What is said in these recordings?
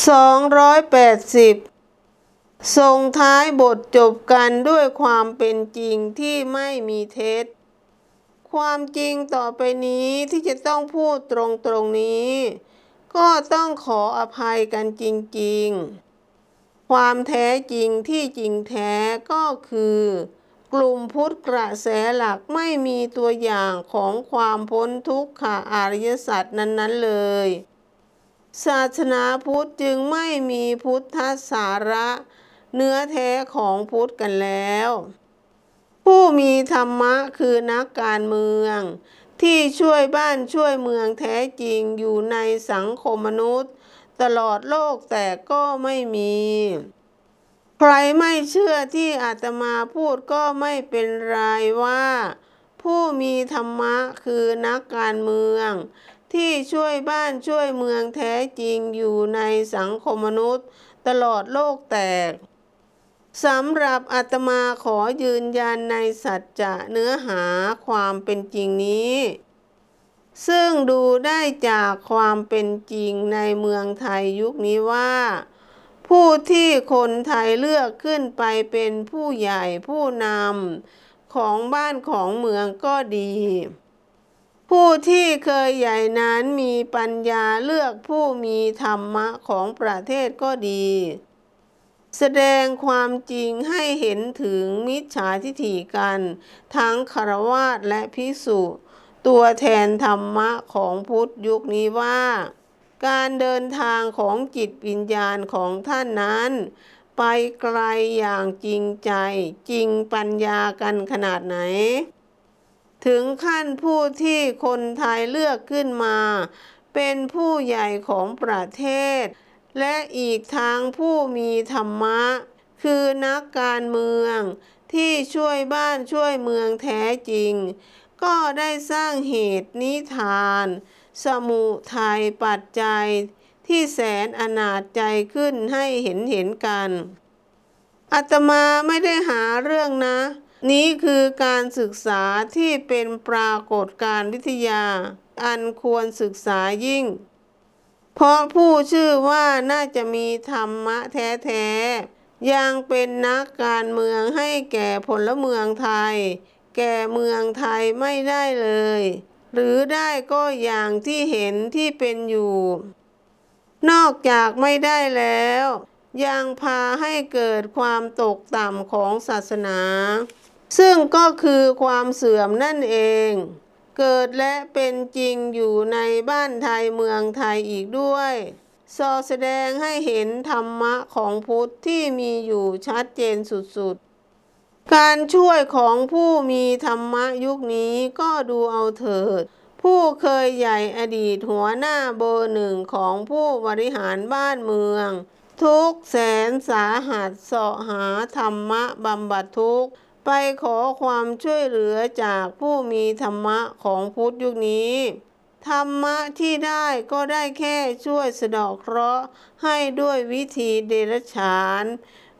280 ส่งท้ายบทจบกันด้วยความเป็นจริงที่ไม่มีเท็จ ความจริงต่อไปนี้ที่จะต้องพูดตรงตรงนี้ ก็ต้องขออภัยกันจริง ๆ ความแท้จริงที่จริงแท้ก็คือ กลุ่มพุทธกระแสหลักไม่มีตัวอย่างของความพ้นทุกข์ขาอริยสัจนั้น ๆ เลย ศาสนาพุทธจึงไม่มีพุทธสาระ เนื้อแท้ของพุทธกันแล้ว ผู้มีธรรมะคือนักการเมือง ที่ช่วยบ้านช่วยเมืองแท้จริงอยู่ในสังคมมนุษย์ ตลอดโลกแต่ก็ไม่มี ใครไม่เชื่อที่อาตมาพูดก็ไม่เป็นไรว่า ผู้มีธรรมะคือนักการเมือง ที่ช่วยบ้านช่วยเมืองแท้จริงอยู่ในสังคมมนุษย์ ตลอดโลกแตกสำหรับอาตมาขอยืนยันในสัจจะเนื้อหาความเป็นจริงนี้ ซึ่งดูได้จากความเป็นจริงในเมืองไทยยุคนี้ว่า ผู้ที่คนไทยเลือกขึ้นไปเป็นผู้ใหญ่ผู้นำของบ้านของเมืองก็ดี ผู้ที่เคยใหญ่นั้นมีปัญญาเลือกผู้มีธรรมะของประเทศก็ดี แสดงความจริงให้เห็นถึงมิจฉาทิฐิกัน ทั้งคารวาสและพิสุตัวแทนธรรมะของพุทธยุคนี้ว่า การเดินทางของจิตวิญญาณของท่านนั้น ไปไกลอย่างจริงใจจริงปัญญากันขนาดไหน ถึงขั้นผู้ที่คนไทยเลือกขึ้นมา เป็นผู้ใหญ่ของประเทศ และอีกทางผู้มีธรรมะ คือนักการเมืองที่ช่วยบ้านช่วยเมืองแท้จริง ก็ได้สร้างเหตุนิทาน สมุทัยปัจจัย ที่แสนอนาจใจขึ้นให้เห็นเห็นกันอาตมาไม่ได้หาเรื่องนะ นี้คือการศึกษาที่เป็นปรากฏการวิทยา อันควรศึกษายิ่ง เพราะผู้ชื่อว่าน่าจะมีธรรมะแท้ๆ ยังเป็นนักการเมืองให้แก่พลเมืองไทย แก่เมืองไทยไม่ได้เลย หรือได้ก็อย่างที่เห็นที่เป็นอยู่ นอกจากไม่ได้แล้วยังพาให้เกิดความตกต่ำของศาสนา ซึ่งก็คือความเสื่อมนั่นเอง เกิดและเป็นจริงอยู่ในบ้านไทยเมืองไทยอีกด้วยสอแสดงให้เห็นธรรมะของพุทธที่มีอยู่ชัดเจนสุดๆ การช่วยของผู้มีธรรมะยุคนี้ก็ดูเอาเถิด ผู้เคยใหญ่อดีตหัวหน้าเบอร์หนึ่งของผู้บริหารบ้านเมือง ทุกแสนสาหัสเสาะหาธรรมะบำบัดทุกข์ ไปขอความช่วยเหลือจากผู้มีธรรมะของพุทธยุคนี้ ธรรมะที่ได้ก็ได้แค่ช่วยสะดอกเคราะห์ให้ด้วยวิธีเดรัจฉาน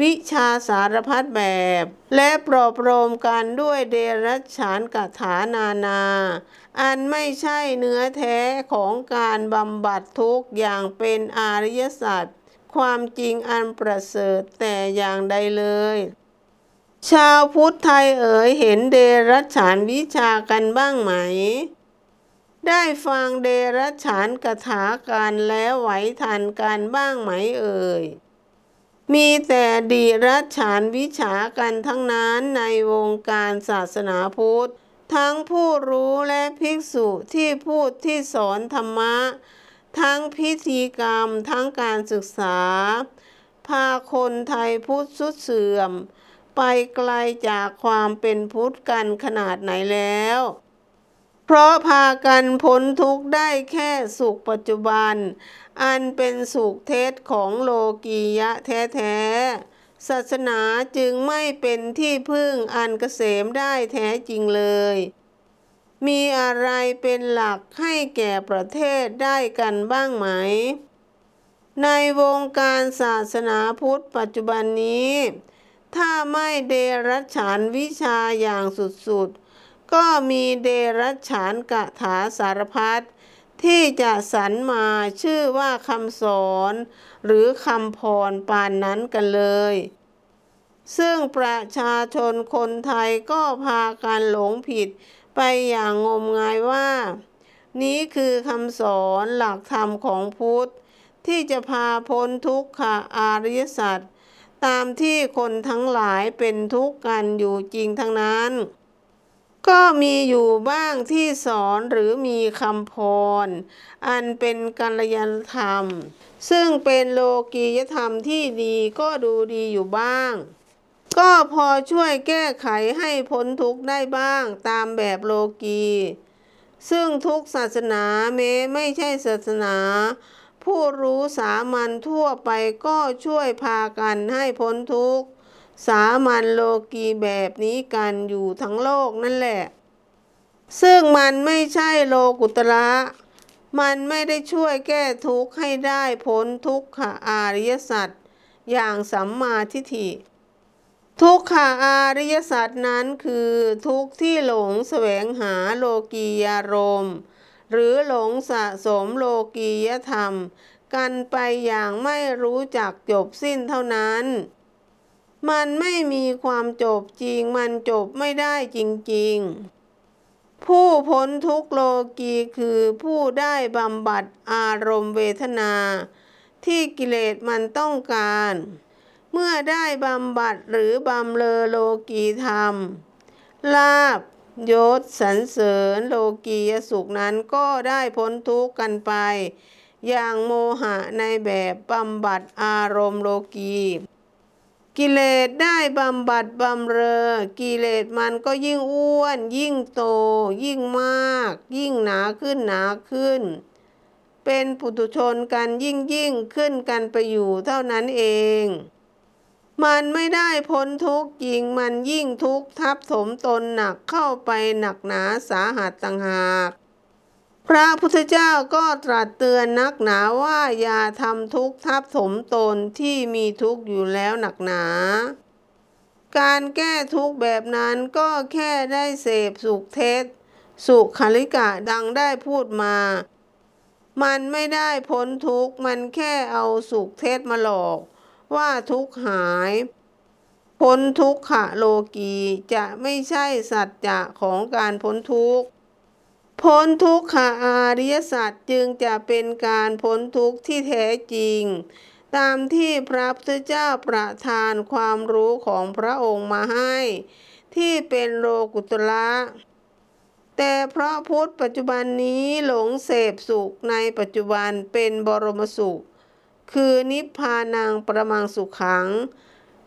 วิชาสารพัดแบบ และปลอบโลมกันด้วยเดรัจฉานกถานานา อันไม่ใช่เนื้อแท้ของการบำบัดทุกข์อย่างเป็นอริยสัจความจริงอันประเสริฐแต่อย่างใดเลย ชาวพุทธไทยเอ๋ยเห็นเดรัจฉานวิชากันบ้างไหม ได้ฟังเดรัจฉานกถากันแล้วไหวทันกันบ้างไหมเอ่ย มีแต่ดีรัจฉานวิชากันทั้งนั้นในวงการศาสนาพุทธ ทั้งผู้รู้และภิกษุที่พูดที่สอนธรรมะ ทั้งพิธีกรรมทั้งการศึกษา พาคนไทยพุทธสุดเสื่อม ไปไกลจากความเป็นพุทธกันขนาดไหนแล้ว เพราะพากันพ้นทุกข์ได้แค่สุขปัจจุบัน อันเป็นสุขเทศของโลกียะแท้ๆศาสนาจึงไม่เป็นที่พึ่งอันเกษมได้แท้จริงเลย มีอะไรเป็นหลักให้แก่ประเทศได้กันบ้างไหม ในวงการศาสนาพุทธปัจจุบันนี้ ถ้าไม่เดรัจฉานวิชาอย่างสุดๆ ก็มีเดรัจฉานกถาสารพัดที่จะสรรมาชื่อว่าคำสอน หรือคำพรปานนั้นกันเลย ซึ่งประชาชนคนไทยก็พากันหลงผิดไปอย่างงมงายว่า นี้คือคำสอนหลักธรรมของพุทธ ที่จะพาพ้นทุกขอาริยสัจ ตามที่คนทั้งหลายเป็นทุกข์กันอยู่จริงทั้งนั้น ก็มีอยู่บ้างที่สอนหรือมีคำพร อันเป็นกัลยาณธรรม ซึ่งเป็นโลกียธรรมที่ดีก็ดูดีอยู่บ้าง ก็พอช่วยแก้ไขให้พ้นทุกข์ได้บ้างตามแบบโลกี ซึ่งทุกศาสนาแม้ไม่ใช่ศาสนา ผู้รู้สามัญทั่วไปก็ช่วยพากันให้พ้นทุกข์ สามัญโลกีแบบนี้กันอยู่ทั้งโลกนั่นแหละ ซึ่งมันไม่ใช่โลกุตระมันไม่ได้ช่วยแก้ทุกข์ให้ได้พ้นทุกขอาริยสัจอย่างสัมมาทิฏฐิ ทุกขาอาริยสัจนั้นคือทุกข์ที่หลงแสวงหาโลกียารมณ์ หรือหลงสะสมโลกียธรรม กันไปอย่างไม่รู้จักจบสิ้นเท่านั้น มันไม่มีความจบจริงมันจบไม่ได้จริง ๆ ผู้พ้นทุกโลกีคือผู้ได้บำบัดอารมณ์เวทนา ที่กิเลสมันต้องการ เมื่อได้บำบัดหรือบำเลอโลกีธรรม ลาบ ยศสรรเสริญโลกียสุขนั้นก็ได้พ้นทุกข์กันไป อย่างโมหะในแบบบำบัดอารมณ์โลกีกิเลสได้บำบัดบำเรอ กิเลสมันก็ยิ่งอ้วน ยิ่งโต ยิ่งมาก ยิ่งหนาขึ้นหนาขึ้น เป็นปุถุชนกันยิ่งยิ่งขึ้นกันไปอยู่เท่านั้นเอง มันไม่ได้พ้นทุกข์จริงมันยิ่งทุกข์ทับถมตนหนักเข้าไปหนักหนาสาหัสต่างหากพระพุทธเจ้าก็ตรัสเตือนนักหนาว่าอย่าทำทุกข์ทับถมตนที่มีทุกข์อยู่แล้วหนักหนา การแก้ทุกข์แบบนั้นก็แค่ได้เสพสุขเทศ สุขคลิกะดังได้พูดมา มันไม่ได้พ้นทุกข์มันแค่เอาสุขเทศมาหลอก ว่าทุกหาย พ้นทุกขะโลกีจะไม่ใช่สัจจะของการพ้นทุกข์พ้นทุกขะอาริยสัจจึงจะเป็นการพ้นทุกข์ที่แท้จริง ตามที่พระพุทธเจ้าประทานความรู้ของพระองค์มาให้ ที่เป็นโลกุตละแต่เพราะพุทธปัจจุบันนี้หลงเสพสุขในปัจจุบันเป็นบรมสุข คือนิพพานังประมังสุขัง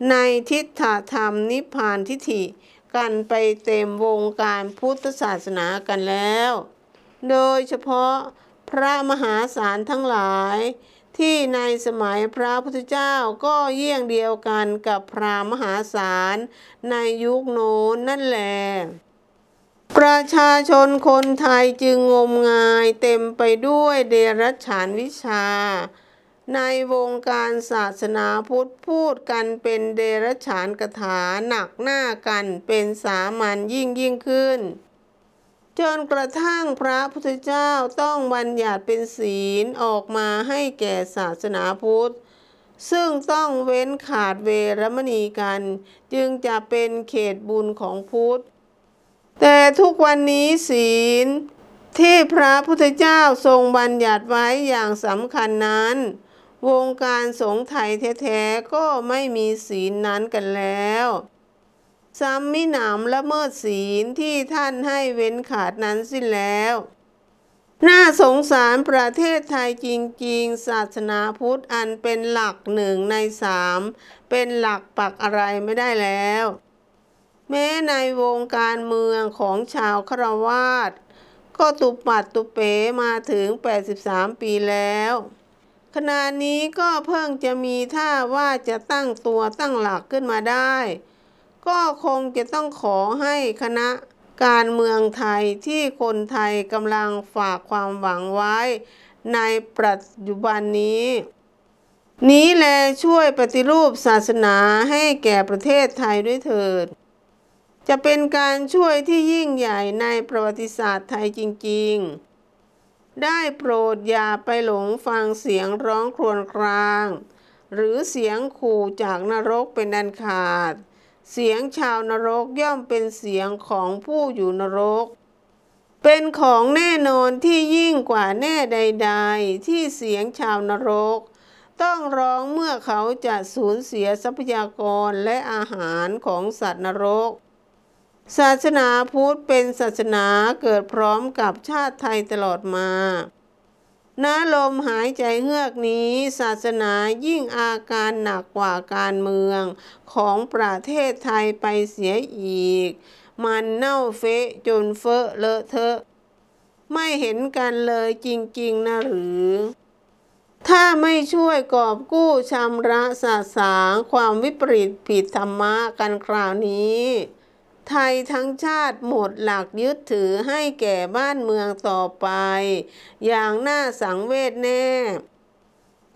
ในทิฏฐธรรมนิพพานทิฏฐิกันไปเต็มวงการพุทธศาสนากันแล้ว โดยเฉพาะพระมหาศาลทั้งหลาย ที่ในสมัยพระพุทธเจ้าก็เยี่ยงเดียวกันกับพระมหาศาลในยุคโน้นนั่นแหละประชาชนคนไทยจึงงมงายเต็มไปด้วยเดรัจฉานวิชา ในวงการศาสนาพุทธพูดกันเป็นเดรัจฉานกถาหนักหน้ากันเป็นสามัญยิ่งยิ่งขึ้น จนกระทั่งพระพุทธเจ้าต้องบัญญัติเป็นศีลออกมาให้แก่ศาสนาพุทธ ซึ่งต้องเว้นขาดเวรมณีกัน จึงจะเป็นเขตบุญของพุทธ แต่ทุกวันนี้ศีลที่พระพุทธเจ้าทรงบัญญัติไว้อย่างสำคัญนั้น วงการสงฆ์ไทยแท้ๆก็ไม่มีศีลนั้นกันแล้วซ้ำมิหนามละเมิดศีลที่ท่านให้เว้นขาดนั้นสิ้นแล้ว น่าสงสารประเทศไทยจริงๆ ศาสนาพุทธอันเป็นหลักหนึ่งในสามเป็นหลักปักอะไรไม่ได้แล้ว แม้ในวงการเมืองของชาวคราวาสก็ตุปัดตุเป๋มาถึง 83 ปีแล้ว ขณะนี้ก็เพิ่งจะมีท่าว่าจะตั้งตัวตั้งหลักขึ้นมาได้ ก็คงจะต้องขอให้คณะการเมืองไทยที่คนไทยกำลังฝากความหวังไว้ ในปัจจุบันนี้ นี้แลช่วยปฏิรูปศาสนาให้แก่ประเทศไทยด้วยเถิด จะเป็นการช่วยที่ยิ่งใหญ่ในประวัติศาสตร์ไทยจริง ๆ ได้โปรดอย่าไปหลงฟังเสียงร้องครวญคราง หรือเสียงขู่จากนรกเป็นอันขาด เสียงชาวนรกย่อมเป็นเสียงของผู้อยู่นรก เป็นของแน่นอนที่ยิ่งกว่าแน่ใด ๆ ที่เสียงชาวนรก ต้องร้องเมื่อเขาจะสูญเสียทรัพยากรและอาหารของสัตว์นรก ศาสนาพุทธเป็นศาสนาเกิดพร้อมกับชาติไทยตลอดมาณลมหายใจเฮือกนี้ ศาสนายิ่งอาการหนักกว่าการเมืองของประเทศไทยไปเสียอีก มันเน่าเฟะจนเฟอะเลอะเทอะ ไม่เห็นกันเลยจริงๆนะหรือ ถ้าไม่ช่วยกอบกู้ชำระสาสางความวิปริตผิดธรรมะกันคราวนี้ ไทยทั้งชาติหมดหลักยึดถือให้แก่บ้านเมืองต่อไป อย่างน่าสังเวชแน่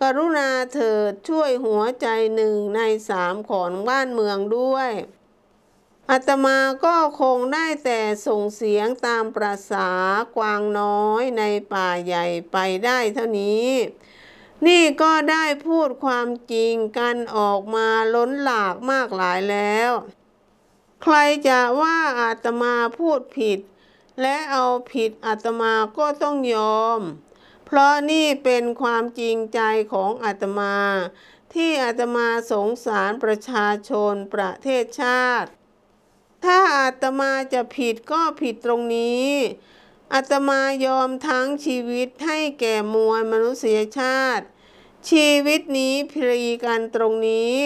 กรุณาเถิดช่วยหัวใจหนึ่งในสามของบ้านเมืองด้วยอาตมาก็คงได้แต่ส่งเสียงตามประษากวางน้อยในป่าใหญ่ไปได้เท่านี้ นี่ก็ได้พูดความจริงกันออกมาล้นหลากมากหลายแล้ว ใครจะว่าอาตมาพูดผิด และเอาผิดอาตมาก็ต้องยอม เพราะนี่เป็นความจริงใจของอาตมา ที่อาตมาสงสารประชาชนประเทศชาติ ถ้าอาตมาจะผิดก็ผิดตรงนี้อาตมายอมทั้งชีวิตให้แก่มวลมนุษยชาติ ชีวิตนี้พลีกันตรงนี้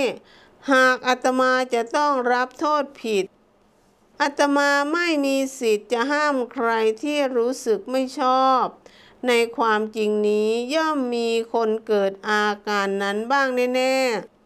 หากอาตมาจะต้องรับโทษผิดอาตมาไม่มีสิทธิ์จะห้ามใครที่รู้สึกไม่ชอบ ในความจริงนี้ย่อมมีคนเกิดอาการนั้นบ้างแน่